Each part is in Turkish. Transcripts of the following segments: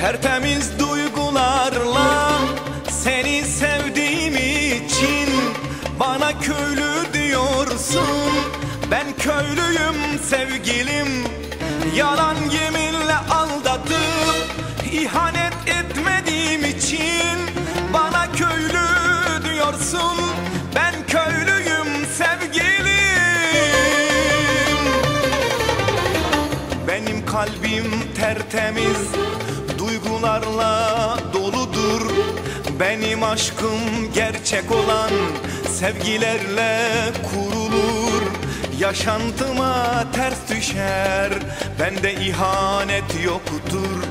Tertemiz duygularla seni sevdiğim için Bana köylü diyorsun. Ben köylüyüm sevgilim. Yalan yeminle aldatıp ihanet etmediğim için Bana köylü diyorsun. Ben köylüyüm sevgilim. Benim kalbim tertemiz Duygularla doludur. Benim aşkım gerçek olan Sevgilerle kurulur. Yaşantıma ters düşer Bende ihanet yoktur.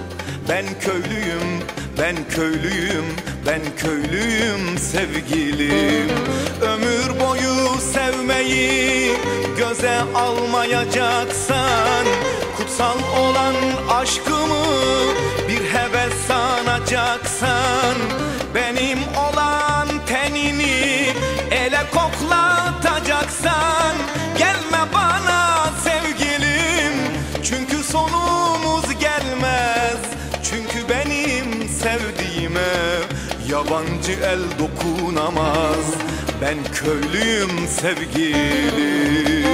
Ben köylüyüm, ben köylüyüm, ben köylüyüm sevgilim. Ömür boyu sevmeyi göze almayacaksan Kutsal olan aşkımı sanacaksan Benim olan tenini ele koklatacaksan Gelme bana sevgilim. Çünkü sonumuz gelmez Çünkü benim sevdiğime yabancı el dokunamaz. Ben köylüyüm sevgilim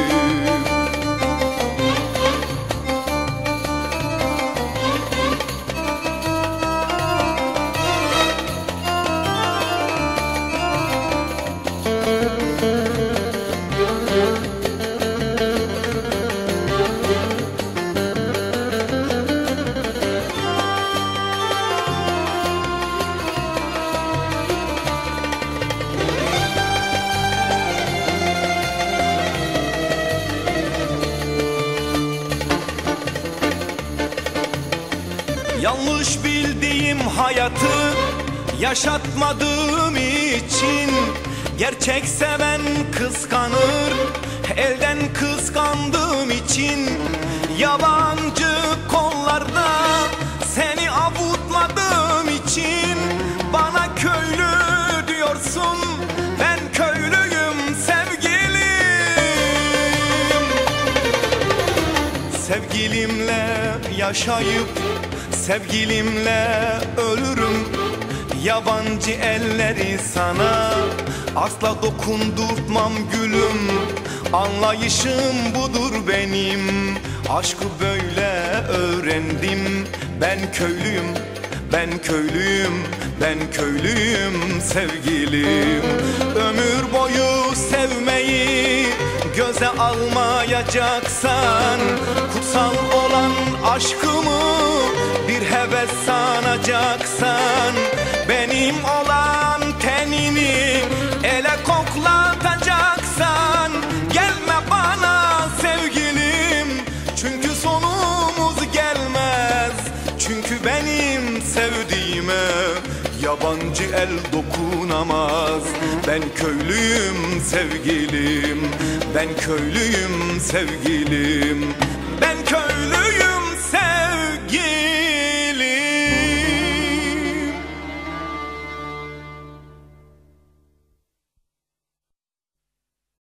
Yanlış bildiğim hayatı yaşatmadığım için Gerçek seven kıskanır elden kıskandığım için Yabancı kollarda seni avutmadığım için Bana köylü diyorsun ben köylüyüm sevgilim. Sevgilimle yaşayıp sevgilimle ölürüm. Yabancı elleri sana asla dokundurtmam gülüm. Anlayışım budur benim. Aşkı böyle öğrendim. Ben köylüyüm, ben köylüyüm, ben köylüyüm sevgilim. Ömür boyu sevmeyi göze almayacaksan Kutsal olan aşkımı sanacaksan Benim olan tenini ele koklatacaksan Gelme bana sevgilim çünkü sonumuz gelmez Çünkü benim sevdiğime yabancı el dokunamaz. Ben köylüyüm sevgilim Ben köylüyüm sevgilim Ben köylüyüm